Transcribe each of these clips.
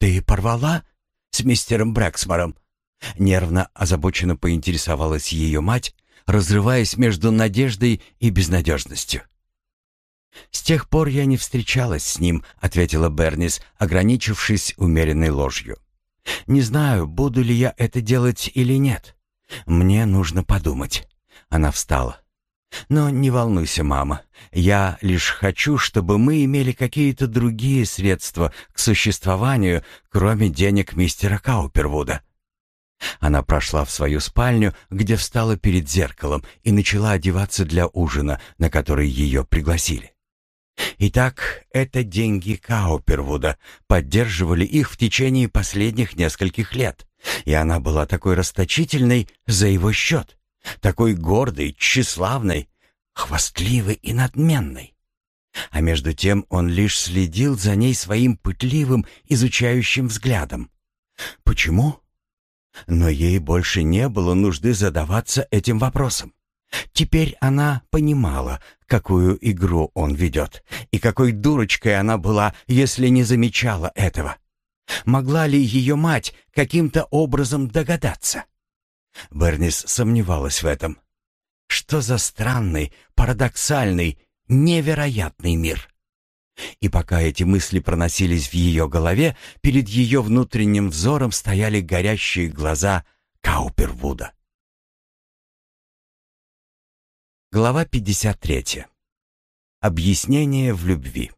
«Ты порвала с мистером Брэксмором?» Нервно озабоченно поинтересовалась ее мать, разрываясь между надеждой и безнадежностью. «С тех пор я не встречалась с ним», — ответила Бернис, ограничившись умеренной ложью. «Не знаю, буду ли я это делать или нет. Мне нужно подумать». Она встала. «Но не волнуйся, мама. Я лишь хочу, чтобы мы имели какие-то другие средства к существованию, кроме денег мистера Каупервуда». Она прошла в свою спальню, где встала перед зеркалом и начала одеваться для ужина, на который ее пригласили. Итак, это деньги Каупервуда поддерживали их в течение последних нескольких лет, и она была такой расточительной за его счет, такой гордой, тщеславной, хвастливой и надменной. А между тем он лишь следил за ней своим пытливым, изучающим взглядом. Почему? Но ей больше не было нужды задаваться этим вопросом. Теперь она понимала, какую игру он ведет, и какой дурочкой она была, если не замечала этого. Могла ли ее мать каким-то образом догадаться? Бернис сомневалась в этом. Что за странный, парадоксальный, невероятный мир? И пока эти мысли проносились в ее голове, перед ее внутренним взором стояли горящие глаза Каупервуда. Глава 53. Объяснение в любви.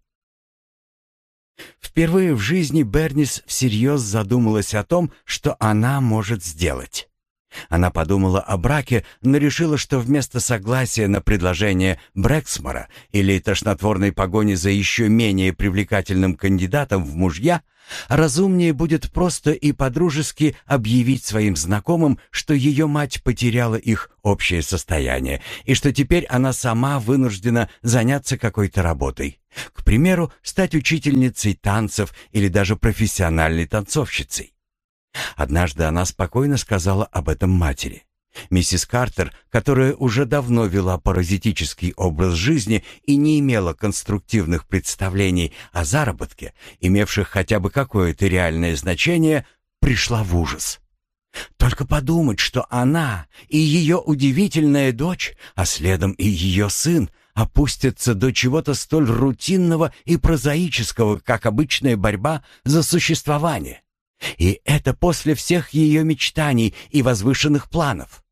Впервые в жизни Бернис всерьез задумалась о том, что она может сделать. Она подумала о браке, но решила, что вместо согласия на предложение Брэксмора или тошнотворной погони за еще менее привлекательным кандидатом в мужья, разумнее будет просто и подружески объявить своим знакомым, что ее мать потеряла их общее состояние и что теперь она сама вынуждена заняться какой-то работой. К примеру, стать учительницей танцев или даже профессиональной танцовщицей. Однажды она спокойно сказала об этом матери. Миссис Картер, которая уже давно вела паразитический образ жизни и не имела конструктивных представлений о заработке, имевших хотя бы какое-то реальное значение, пришла в ужас. Только подумать, что она и ее удивительная дочь, а следом и ее сын, опустятся до чего-то столь рутинного и прозаического, как обычная борьба за существование. И это после всех ее мечтаний и возвышенных планов.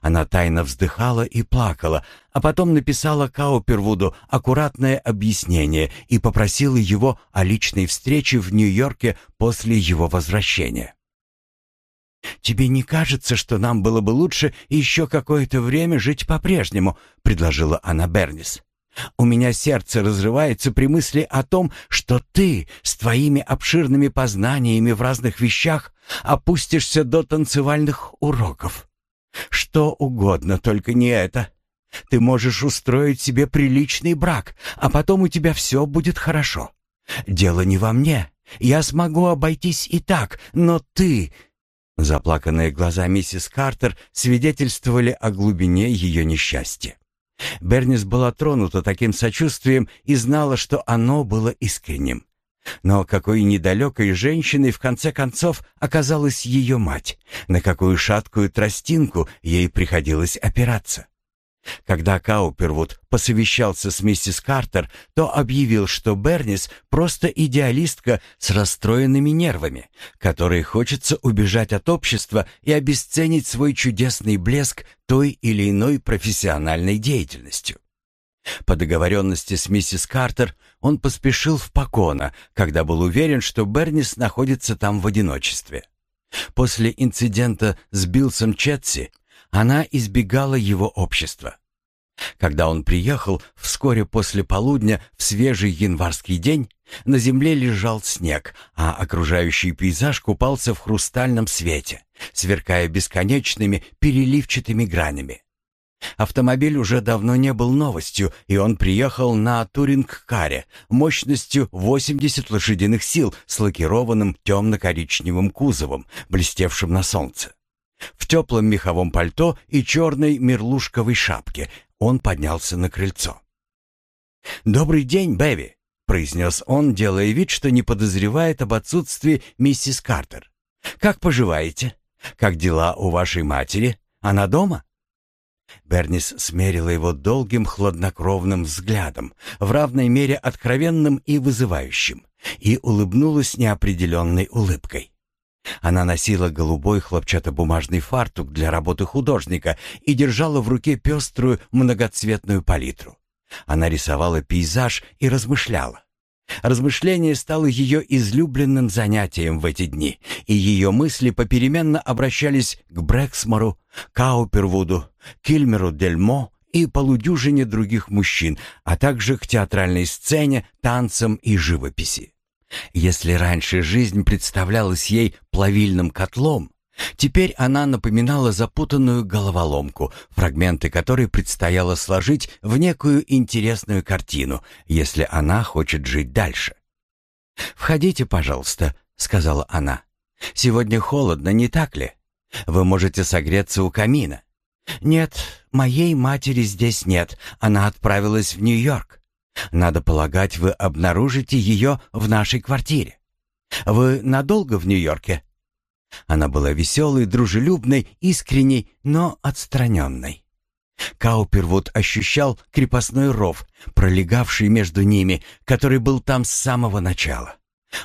Она тайно вздыхала и плакала, а потом написала Каупервуду аккуратное объяснение и попросила его о личной встрече в Нью-Йорке после его возвращения. «Тебе не кажется, что нам было бы лучше еще какое-то время жить по-прежнему?» — предложила она Бернис. У меня сердце разрывается при мысли о том, что ты с твоими обширными познаниями в разных вещах опустишься до танцевальных уроков. Что угодно, только не это. Ты можешь устроить себе приличный брак, а потом у тебя все будет хорошо. Дело не во мне. Я смогу обойтись и так, но ты... Заплаканные глаза миссис Картер свидетельствовали о глубине ее несчастья. Бернис была тронута таким сочувствием и знала, что оно было искренним. Но какой недалекой женщиной в конце концов оказалась ее мать, на какую шаткую тростинку ей приходилось опираться. Когда Каупервуд посовещался с миссис Картер, то объявил, что Бернис просто идеалистка с расстроенными нервами, которой хочется убежать от общества и обесценить свой чудесный блеск той или иной профессиональной деятельностью. По договоренности с миссис Картер он поспешил в Покона, когда был уверен, что Бернис находится там в одиночестве. После инцидента с Билсом Четси она избегала его общества. Когда он приехал вскоре после полудня в свежий январский день, на земле лежал снег, а окружающий пейзаж купался в хрустальном свете, сверкая бесконечными переливчатыми гранями. Автомобиль уже давно не был новостью, и он приехал на туринг-каре мощностью 80 лошадиных сил с лакированным темно-коричневым кузовом, блестевшим на солнце. В теплом меховом пальто и черной мерлушковой шапке он поднялся на крыльцо. «Добрый день, Бэви!» произнес он, делая вид, что не подозревает об отсутствии миссис Картер. «Как поживаете? Как дела у вашей матери? Она дома?» Бернис смерила его долгим хладнокровным взглядом, в равной мере откровенным и вызывающим, и улыбнулась неопределенной улыбкой. Она носила голубой хлопчатобумажный фартук для работы художника и держала в руке пеструю многоцветную палитру. Она рисовала пейзаж и размышляла. Размышление стало ее излюбленным занятием в эти дни, и ее мысли попеременно обращались к Брэксмору, Каупервуду, Кильмеру Дельмо и полудюжине других мужчин, а также к театральной сцене, танцам и живописи. Если раньше жизнь представлялась ей плавильным котлом, теперь она напоминала запутанную головоломку, фрагменты которой предстояло сложить в некую интересную картину, если она хочет жить дальше. «Входите, пожалуйста», — сказала она. «Сегодня холодно, не так ли? Вы можете согреться у камина». «Нет, моей матери здесь нет, она отправилась в Нью-Йорк. Надо полагать, вы обнаружите ее в нашей квартире. Вы надолго в Нью-Йорке?» Она была веселой, дружелюбной, искренней, но отстраненной. Каупервуд ощущал крепостной ров, пролегавший между ними, который был там с самого начала.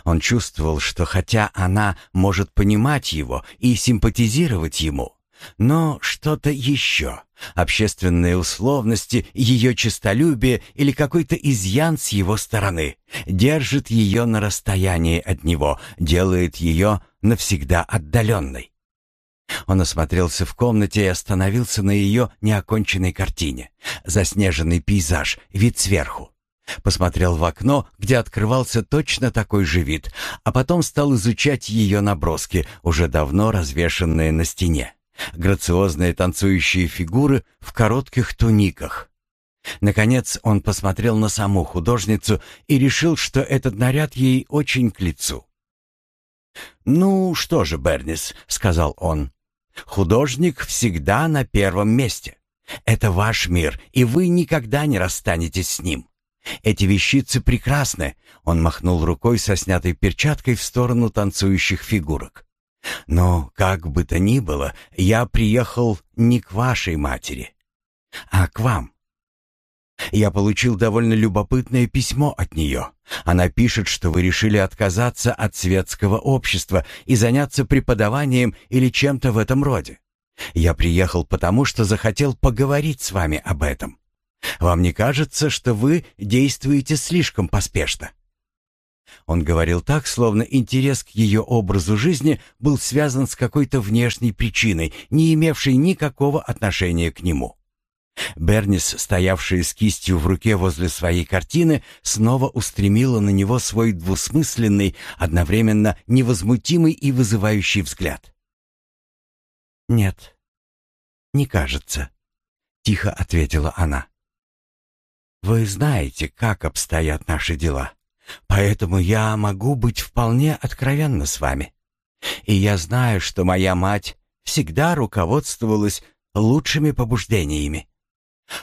Он чувствовал, что хотя она может понимать его и симпатизировать ему, но что-то еще, общественные условности, ее честолюбие или какой-то изъян с его стороны, держит ее на расстоянии от него, делает ее навсегда отдаленной. Он осмотрелся в комнате и остановился на ее неоконченной картине. Заснеженный пейзаж, вид сверху. Посмотрел в окно, где открывался точно такой же вид, а потом стал изучать ее наброски, уже давно развешанные на стене грациозные танцующие фигуры в коротких туниках. Наконец он посмотрел на саму художницу и решил, что этот наряд ей очень к лицу. «Ну что же, Бернис», — сказал он, — «художник всегда на первом месте. Это ваш мир, и вы никогда не расстанетесь с ним. Эти вещицы прекрасны», — он махнул рукой со снятой перчаткой в сторону танцующих фигурок. Но, как бы то ни было, я приехал не к вашей матери, а к вам. Я получил довольно любопытное письмо от нее. Она пишет, что вы решили отказаться от светского общества и заняться преподаванием или чем-то в этом роде. Я приехал потому, что захотел поговорить с вами об этом. Вам не кажется, что вы действуете слишком поспешно? Он говорил так, словно интерес к ее образу жизни был связан с какой-то внешней причиной, не имевшей никакого отношения к нему. Бернис, стоявшая с кистью в руке возле своей картины, снова устремила на него свой двусмысленный, одновременно невозмутимый и вызывающий взгляд. «Нет, не кажется», — тихо ответила она. «Вы знаете, как обстоят наши дела. Поэтому я могу быть вполне откровенна с вами. И я знаю, что моя мать всегда руководствовалась лучшими побуждениями.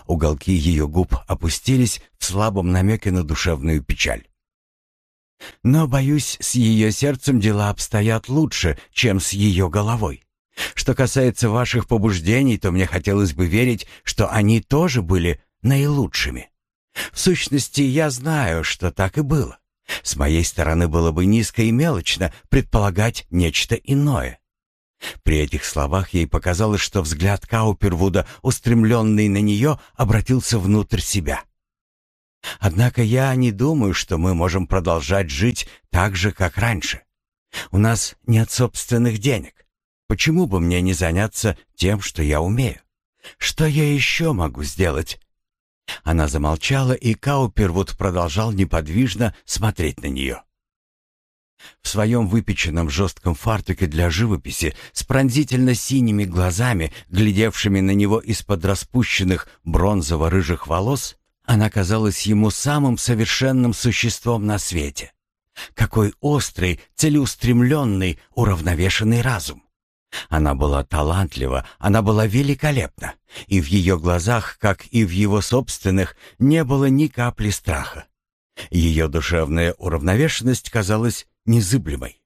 Уголки ее губ опустились в слабом намеке на душевную печаль. Но, боюсь, с ее сердцем дела обстоят лучше, чем с ее головой. Что касается ваших побуждений, то мне хотелось бы верить, что они тоже были наилучшими. В сущности, я знаю, что так и было. С моей стороны было бы низко и мелочно предполагать нечто иное. При этих словах ей показалось, что взгляд Каупервуда, устремленный на нее, обратился внутрь себя. «Однако я не думаю, что мы можем продолжать жить так же, как раньше. У нас нет собственных денег. Почему бы мне не заняться тем, что я умею? Что я еще могу сделать?» Она замолчала, и Каупервуд продолжал неподвижно смотреть на нее. В своем выпеченном жестком фартуке для живописи с пронзительно синими глазами, глядевшими на него из-под распущенных бронзово-рыжих волос, она казалась ему самым совершенным существом на свете. Какой острый, целеустремленный, уравновешенный разум! Она была талантлива, она была великолепна, и в ее глазах, как и в его собственных, не было ни капли страха. Ее душевная уравновешенность казалась незыблемой.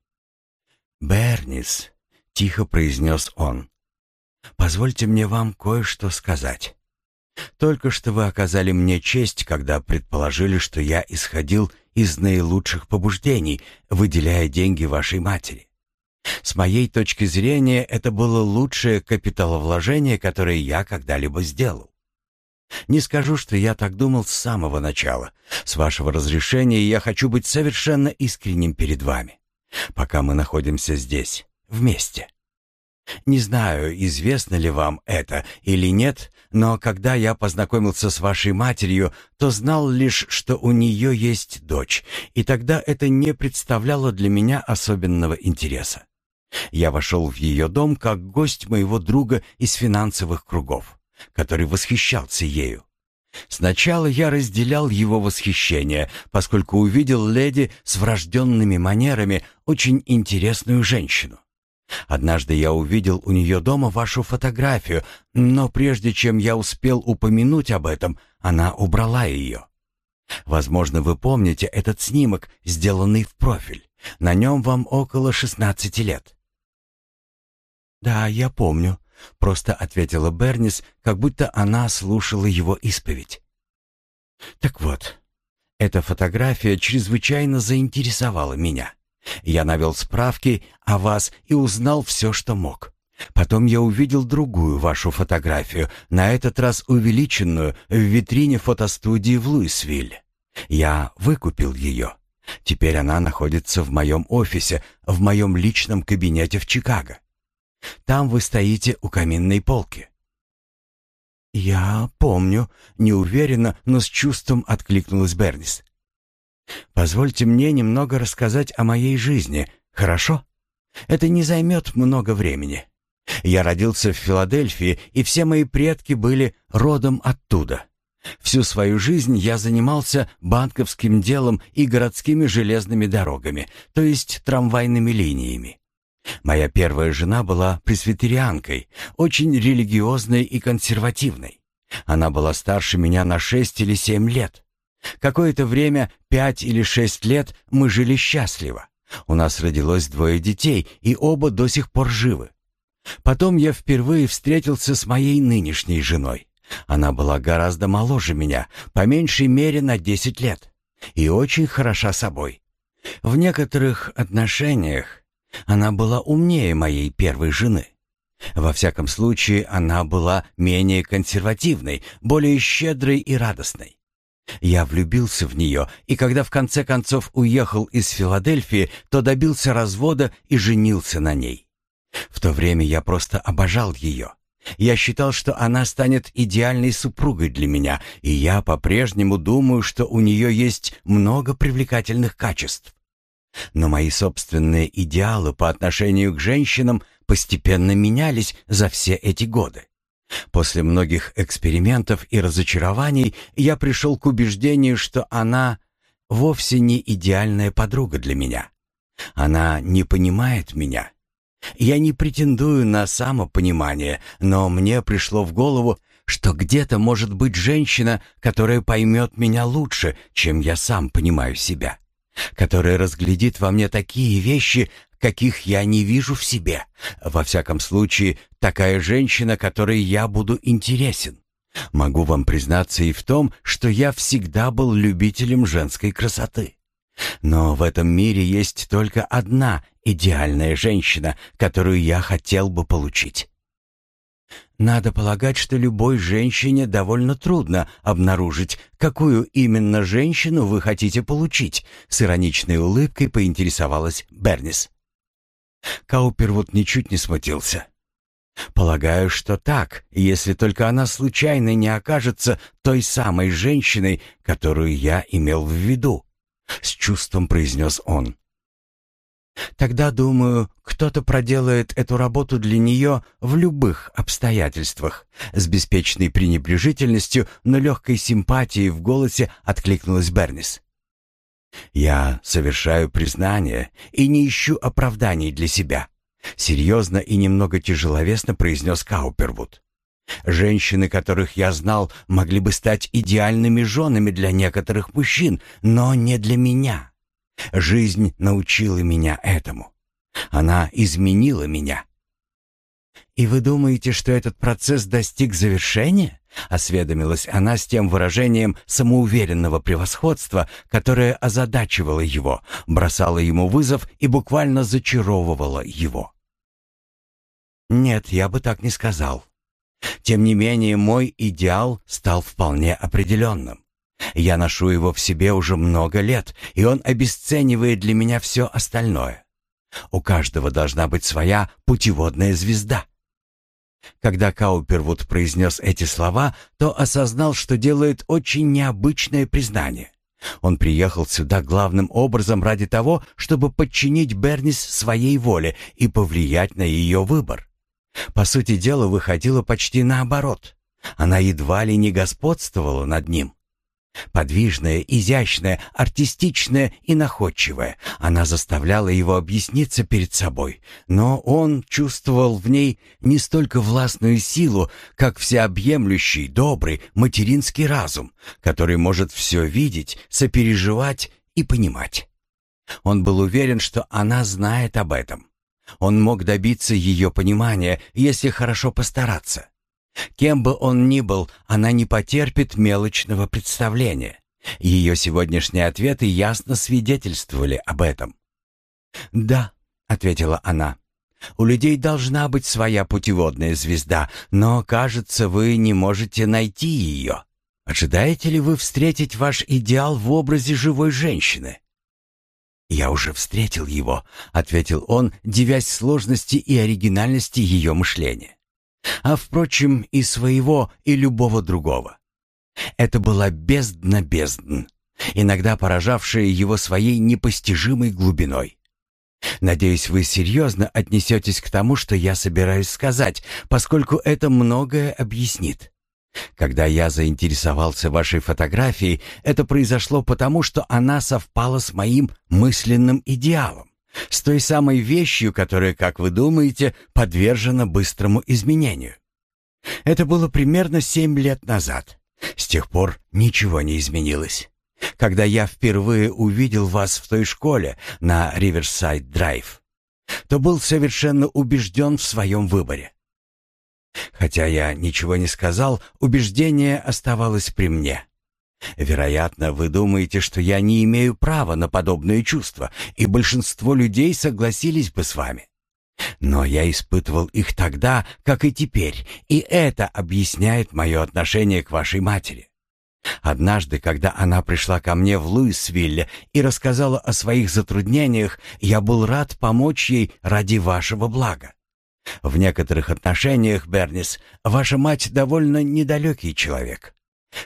«Бернис», — тихо произнес он, — «позвольте мне вам кое-что сказать. Только что вы оказали мне честь, когда предположили, что я исходил из наилучших побуждений, выделяя деньги вашей матери. С моей точки зрения, это было лучшее капиталовложение, которое я когда-либо сделал. Не скажу, что я так думал с самого начала. С вашего разрешения я хочу быть совершенно искренним перед вами, пока мы находимся здесь, вместе. Не знаю, известно ли вам это или нет, но когда я познакомился с вашей матерью, то знал лишь, что у нее есть дочь, и тогда это не представляло для меня особенного интереса. Я вошел в ее дом как гость моего друга из финансовых кругов, который восхищался ею. Сначала я разделял его восхищение, поскольку увидел леди с врожденными манерами, очень интересную женщину. Однажды я увидел у нее дома вашу фотографию, но прежде чем я успел упомянуть об этом, она убрала ее. Возможно, вы помните этот снимок, сделанный в профиль. На нем вам около 16 лет. «Да, я помню», — просто ответила Бернис, как будто она слушала его исповедь. «Так вот, эта фотография чрезвычайно заинтересовала меня. Я навел справки о вас и узнал все, что мог. Потом я увидел другую вашу фотографию, на этот раз увеличенную, в витрине фотостудии в Луисвилле. Я выкупил ее. Теперь она находится в моем офисе, в моем личном кабинете в Чикаго. Там вы стоите у каминной полки». «Я помню», — неуверенно, но с чувством откликнулась Бернис. Позвольте мне немного рассказать о моей жизни, хорошо? Это не займет много времени. Я родился в Филадельфии, и все мои предки были родом оттуда. Всю свою жизнь я занимался банковским делом и городскими железными дорогами, то есть трамвайными линиями. Моя первая жена была пресвитерианкой, очень религиозной и консервативной. Она была старше меня на шесть или семь лет. Какое-то время, пять или шесть лет, мы жили счастливо. У нас родилось двое детей, и оба до сих пор живы. Потом я впервые встретился с моей нынешней женой. Она была гораздо моложе меня, по меньшей мере на десять лет, и очень хороша собой. В некоторых отношениях она была умнее моей первой жены. Во всяком случае, она была менее консервативной, более щедрой и радостной. Я влюбился в нее, и когда в конце концов уехал из Филадельфии, то добился развода и женился на ней. В то время я просто обожал ее. Я считал, что она станет идеальной супругой для меня, и я по-прежнему думаю, что у нее есть много привлекательных качеств. Но мои собственные идеалы по отношению к женщинам постепенно менялись за все эти годы. После многих экспериментов и разочарований я пришел к убеждению, что она вовсе не идеальная подруга для меня. Она не понимает меня. Я не претендую на самопонимание, но мне пришло в голову, что где-то может быть женщина, которая поймет меня лучше, чем я сам понимаю себя, которая разглядит во мне такие вещи, каких я не вижу в себе. Во всяком случае, такая женщина, которой я буду интересен. Могу вам признаться и в том, что я всегда был любителем женской красоты. Но в этом мире есть только одна идеальная женщина, которую я хотел бы получить. Надо полагать, что любой женщине довольно трудно обнаружить, какую именно женщину вы хотите получить, с ироничной улыбкой поинтересовалась Бернис. Каупервуд ничуть не смутился. «Полагаю, что так, если только она случайно не окажется той самой женщиной, которую я имел в виду», — с чувством произнес он. «Тогда, думаю, кто-то проделает эту работу для нее в любых обстоятельствах», с беспечной пренебрежительностью, но легкой симпатией в голосе откликнулась Бернис. «Я совершаю признание и не ищу оправданий для себя», — серьезно и немного тяжеловесно произнес Каупервуд. Женщины, которых я знал, могли бы стать идеальными женами для некоторых мужчин, но не для меня. Жизнь научила меня этому. Она изменила меня. «И вы думаете, что этот процесс достиг завершения?» — осведомилась она с тем выражением самоуверенного превосходства, которое озадачивало его, бросало ему вызов и буквально зачаровывало его. «Нет, я бы так не сказал. Тем не менее, мой идеал стал вполне определенным. Я ношу его в себе уже много лет, и он обесценивает для меня все остальное. У каждого должна быть своя путеводная звезда. Когда Каупервуд произнес эти слова, то осознал, что делает очень необычное признание. Он приехал сюда главным образом ради того, чтобы подчинить Бернис своей воле и повлиять на ее выбор. По сути дела, выходило почти наоборот. Она едва ли не господствовала над ним. Подвижная, изящная, артистичная и находчивая, она заставляла его объясниться перед собой, но он чувствовал в ней не столько властную силу, как всеобъемлющий, добрый, материнский разум, который может все видеть, сопереживать и понимать. Он был уверен, что она знает об этом. Он мог добиться ее понимания, если хорошо постараться. Кем бы он ни был, она не потерпит мелочного представления. Ее сегодняшние ответы ясно свидетельствовали об этом. «Да», — ответила она, — «у людей должна быть своя путеводная звезда, но, кажется, вы не можете найти ее. Ожидаете ли вы встретить ваш идеал в образе живой женщины?» «Я уже встретил его», — ответил он, дивясь сложности и оригинальности ее мышления а, впрочем, и своего, и любого другого. Это была бездна бездн, иногда поражавшая его своей непостижимой глубиной. Надеюсь, вы серьезно отнесетесь к тому, что я собираюсь сказать, поскольку это многое объяснит. Когда я заинтересовался вашей фотографией, это произошло потому, что она совпала с моим мысленным идеалом. С той самой вещью, которая, как вы думаете, подвержена быстрому изменению. Это было примерно семь лет назад. С тех пор ничего не изменилось. Когда я впервые увидел вас в той школе на Риверсайд-драйв, то был совершенно убежден в своем выборе. Хотя я ничего не сказал, убеждение оставалось при мне. Вероятно, вы думаете, что я не имею права на подобные чувства, и большинство людей согласились бы с вами. Но я испытывал их тогда, как и теперь, и это объясняет мое отношение к вашей матери. Однажды, когда она пришла ко мне в Луисвилле и рассказала о своих затруднениях, я был рад помочь ей ради вашего блага. В некоторых отношениях, Бернис, ваша мать довольно недалекий человек.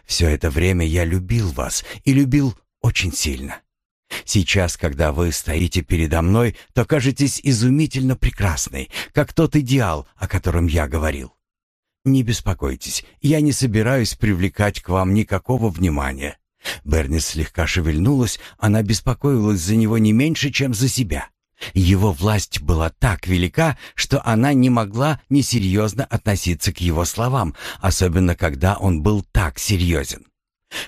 Все это время я любил вас и любил очень сильно. Сейчас, когда вы стоите передо мной, то кажетесь изумительно прекрасной, как тот идеал, о котором я говорил. Не беспокойтесь, я не собираюсь привлекать к вам никакого внимания. Бернис слегка шевельнулась, она беспокоилась за него не меньше, чем за себя. Его власть была так велика, что она не могла несерьезно относиться к его словам, особенно когда он был так серьезен.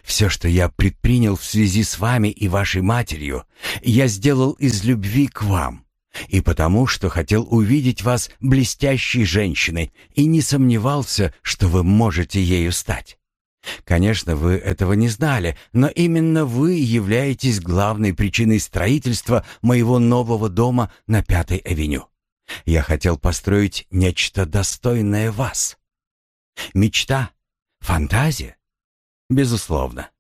«Все, что я предпринял в связи с вами и вашей матерью, я сделал из любви к вам, и потому, что хотел увидеть вас блестящей женщиной и не сомневался, что вы можете ею стать. Конечно, вы этого не знали, но именно вы являетесь главной причиной строительства моего нового дома на Пятой авеню. Я хотел построить нечто достойное вас. Мечта? Фантазия? Безусловно.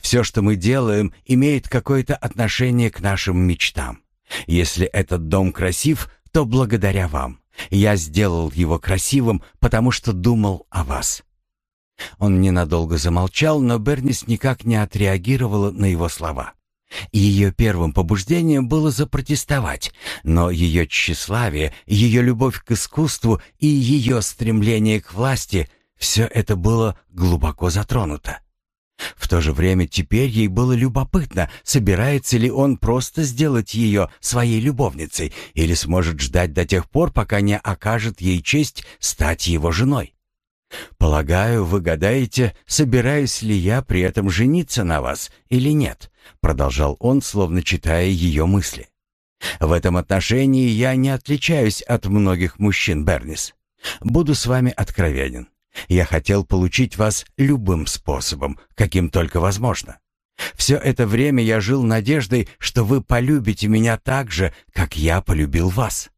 Все, что мы делаем, имеет какое-то отношение к нашим мечтам. Если этот дом красив, то благодаря вам. Я сделал его красивым, потому что думал о вас. Он ненадолго замолчал, но Бернис никак не отреагировала на его слова. Ее первым побуждением было запротестовать, но ее тщеславие, ее любовь к искусству и ее стремление к власти — все это было глубоко затронуто. В то же время теперь ей было любопытно, собирается ли он просто сделать ее своей любовницей или сможет ждать до тех пор, пока не окажет ей честь стать его женой. «Полагаю, вы гадаете, собираюсь ли я при этом жениться на вас или нет?» Продолжал он, словно читая ее мысли. «В этом отношении я не отличаюсь от многих мужчин, Бернис. Буду с вами откровенен. Я хотел получить вас любым способом, каким только возможно. Все это время я жил надеждой, что вы полюбите меня так же, как я полюбил вас.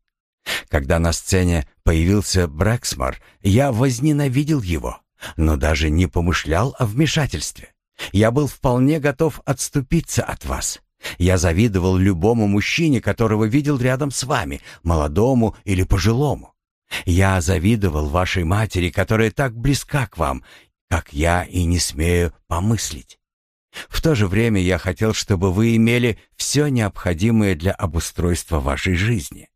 Когда на сцене появился Брэксмор, я возненавидел его, но даже не помышлял о вмешательстве. Я был вполне готов отступиться от вас. Я завидовал любому мужчине, которого видел рядом с вами, молодому или пожилому. Я завидовал вашей матери, которая так близка к вам, как я и не смею помыслить. В то же время я хотел, чтобы вы имели все необходимое для обустройства вашей жизни.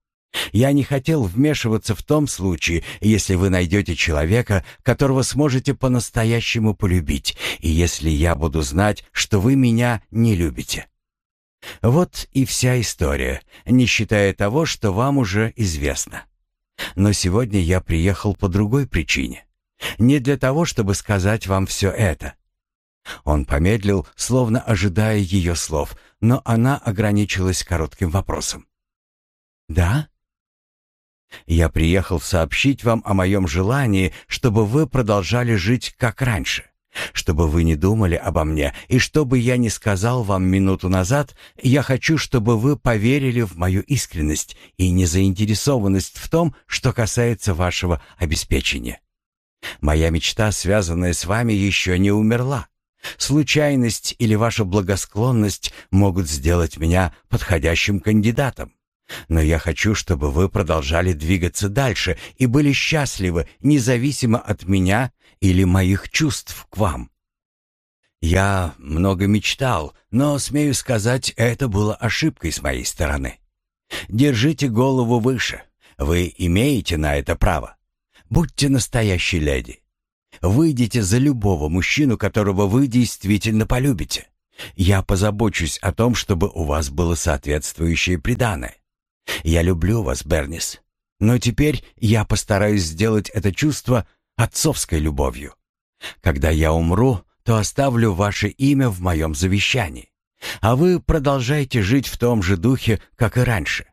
Я не хотел вмешиваться в том случае, если вы найдете человека, которого сможете по-настоящему полюбить, и если я буду знать, что вы меня не любите. Вот и вся история, не считая того, что вам уже известно. Но сегодня я приехал по другой причине. Не для того, чтобы сказать вам все это. Он помедлил, словно ожидая ее слов, но она ограничилась коротким вопросом. «Да?» Я приехал сообщить вам о моем желании, чтобы вы продолжали жить как раньше. Чтобы вы не думали обо мне, и чтобы я не сказал вам минуту назад, я хочу, чтобы вы поверили в мою искренность и незаинтересованность в том, что касается вашего обеспечения. Моя мечта, связанная с вами, еще не умерла. Случайность или ваша благосклонность могут сделать меня подходящим кандидатом. Но я хочу, чтобы вы продолжали двигаться дальше и были счастливы, независимо от меня или моих чувств к вам. Я много мечтал, но, смею сказать, это было ошибкой с моей стороны. Держите голову выше. Вы имеете на это право. Будьте настоящей леди. Выйдите за любого мужчину, которого вы действительно полюбите. Я позабочусь о том, чтобы у вас было соответствующее приданое. Я люблю вас, Бернис. Но теперь я постараюсь сделать это чувство отцовской любовью. Когда я умру, то оставлю ваше имя в моем завещании. А вы продолжайте жить в том же духе, как и раньше.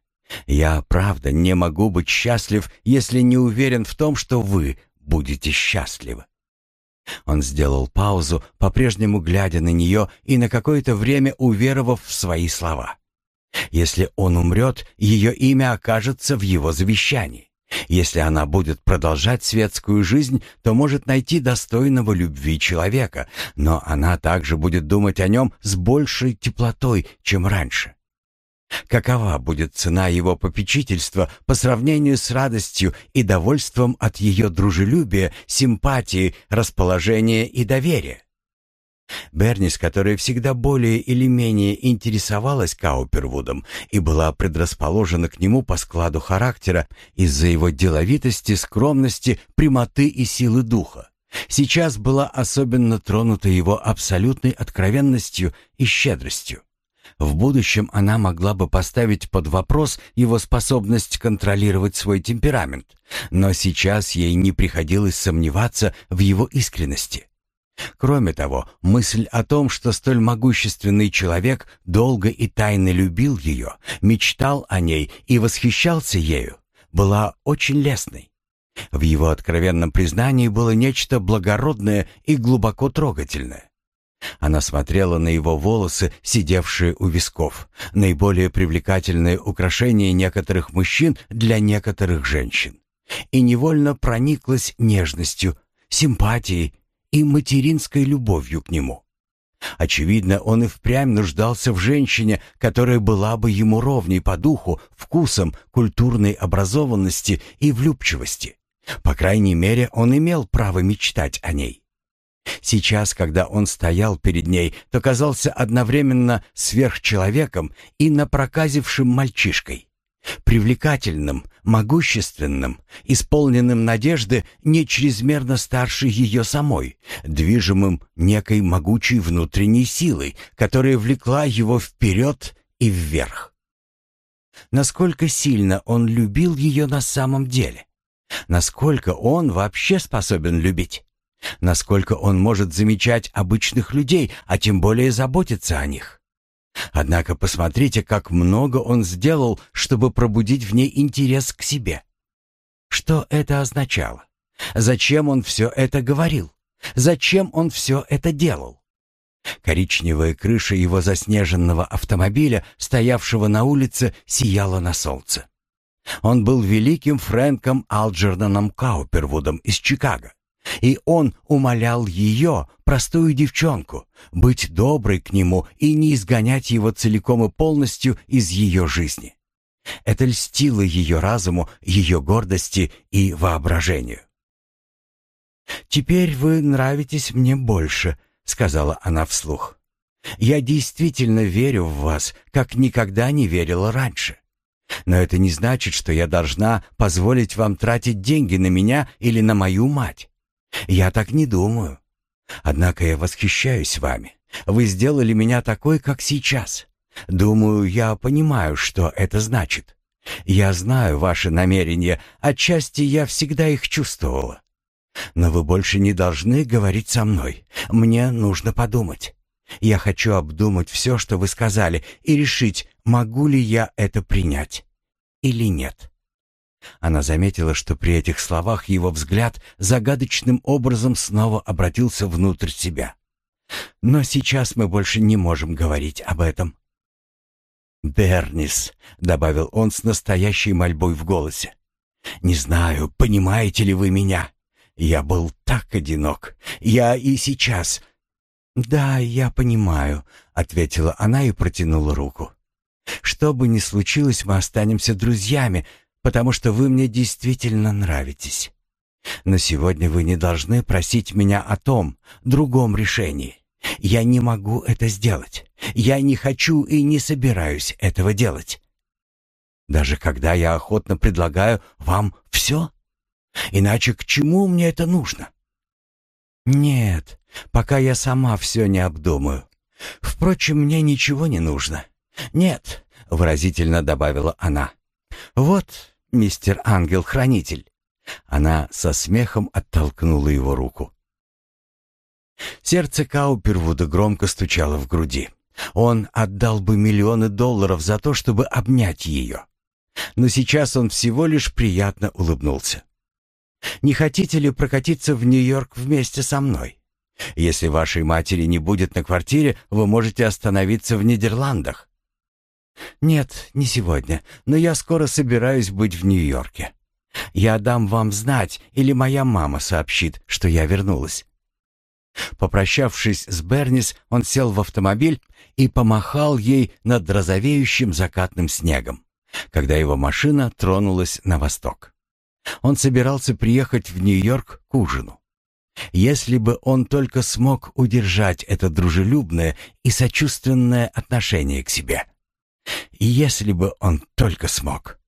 Я, правда, не могу быть счастлив, если не уверен в том, что вы будете счастливы. Он сделал паузу, по-прежнему глядя на нее и на какое-то время уверовав в свои слова. Если он умрет, ее имя окажется в его завещании. Если она будет продолжать светскую жизнь, то может найти достойного любви человека, но она также будет думать о нем с большей теплотой, чем раньше. Какова будет цена его попечительства по сравнению с радостью и довольством от ее дружелюбия, симпатии, расположения и доверия? Бернис, которая всегда более или менее интересовалась Каупервудом и была предрасположена к нему по складу характера из-за его деловитости, скромности, прямоты и силы духа, сейчас была особенно тронута его абсолютной откровенностью и щедростью. В будущем она могла бы поставить под вопрос его способность контролировать свой темперамент, но сейчас ей не приходилось сомневаться в его искренности. Кроме того, мысль о том, что столь могущественный человек долго и тайно любил ее, мечтал о ней и восхищался ею, была очень лестной. В его откровенном признании было нечто благородное и глубоко трогательное. Она смотрела на его волосы, сидевшие у висков, наиболее привлекательное украшение некоторых мужчин для некоторых женщин, и невольно прониклась нежностью, симпатией и материнской любовью к нему. Очевидно, он и впрямь нуждался в женщине, которая была бы ему ровней по духу, вкусам, культурной образованности и влюбчивости. По крайней мере, он имел право мечтать о ней. Сейчас, когда он стоял перед ней, то казался одновременно сверхчеловеком и напроказившим мальчишкой. Привлекательным, могущественным, исполненным надежды не чрезмерно старше ее самой, движимым некой могучей внутренней силой, которая влекла его вперед и вверх. Насколько сильно он любил ее на самом деле? Насколько он вообще способен любить? Насколько он может замечать обычных людей, а тем более заботиться о них? Однако посмотрите, как много он сделал, чтобы пробудить в ней интерес к себе. Что это означало? Зачем он все это говорил? Зачем он все это делал? Коричневая крыша его заснеженного автомобиля, стоявшего на улице, сияла на солнце. Он был великим Фрэнком Алджерноном Каупервудом из Чикаго. И он умолял ее, простую девчонку, быть доброй к нему и не изгонять его целиком и полностью из ее жизни. Это льстило ее разуму, ее гордости и воображению. «Теперь вы нравитесь мне больше», — сказала она вслух. «Я действительно верю в вас, как никогда не верила раньше. Но это не значит, что я должна позволить вам тратить деньги на меня или на мою мать. Я так не думаю. Однако я восхищаюсь вами. Вы сделали меня такой, как сейчас. Думаю, я понимаю, что это значит. Я знаю ваши намерения, отчасти я всегда их чувствовала. Но вы больше не должны говорить со мной. Мне нужно подумать. Я хочу обдумать все, что вы сказали, и решить, могу ли я это принять или нет. Она заметила, что при этих словах его взгляд загадочным образом снова обратился внутрь себя. Но сейчас мы больше не можем говорить об этом. «Бернис», — добавил он с настоящей мольбой в голосе. «Не знаю, понимаете ли вы меня? Я был так одинок. Я и сейчас...» «Да, я понимаю», — ответила она и протянула руку. «Что бы ни случилось, мы останемся друзьями, потому что вы мне действительно нравитесь. Но сегодня вы не должны просить меня о том, другом решении. Я не могу это сделать. Я не хочу и не собираюсь этого делать. Даже когда я охотно предлагаю вам все? Иначе к чему мне это нужно? Нет, пока я сама все не обдумаю. Впрочем, мне ничего не нужно. Нет, выразительно добавила она. Вот, мистер ангел-хранитель. Она со смехом оттолкнула его руку. Сердце Каупервуда громко стучало в груди. Он отдал бы миллионы долларов за то, чтобы обнять ее. Но сейчас он всего лишь приятно улыбнулся. «Не хотите ли прокатиться в Нью-Йорк вместе со мной? Если вашей матери не будет на квартире, вы можете остановиться в Нидерландах». «Нет, не сегодня, но я скоро собираюсь быть в Нью-Йорке. Я дам вам знать, или моя мама сообщит, что я вернулась. Попрощавшись с Бернис, он сел в автомобиль и помахал ей над розовеющим закатным снегом, когда его машина тронулась на восток. Он собирался приехать в Нью-Йорк к ужину. Если бы он только смог удержать это дружелюбное и сочувственное отношение к себе. Если бы он только смог.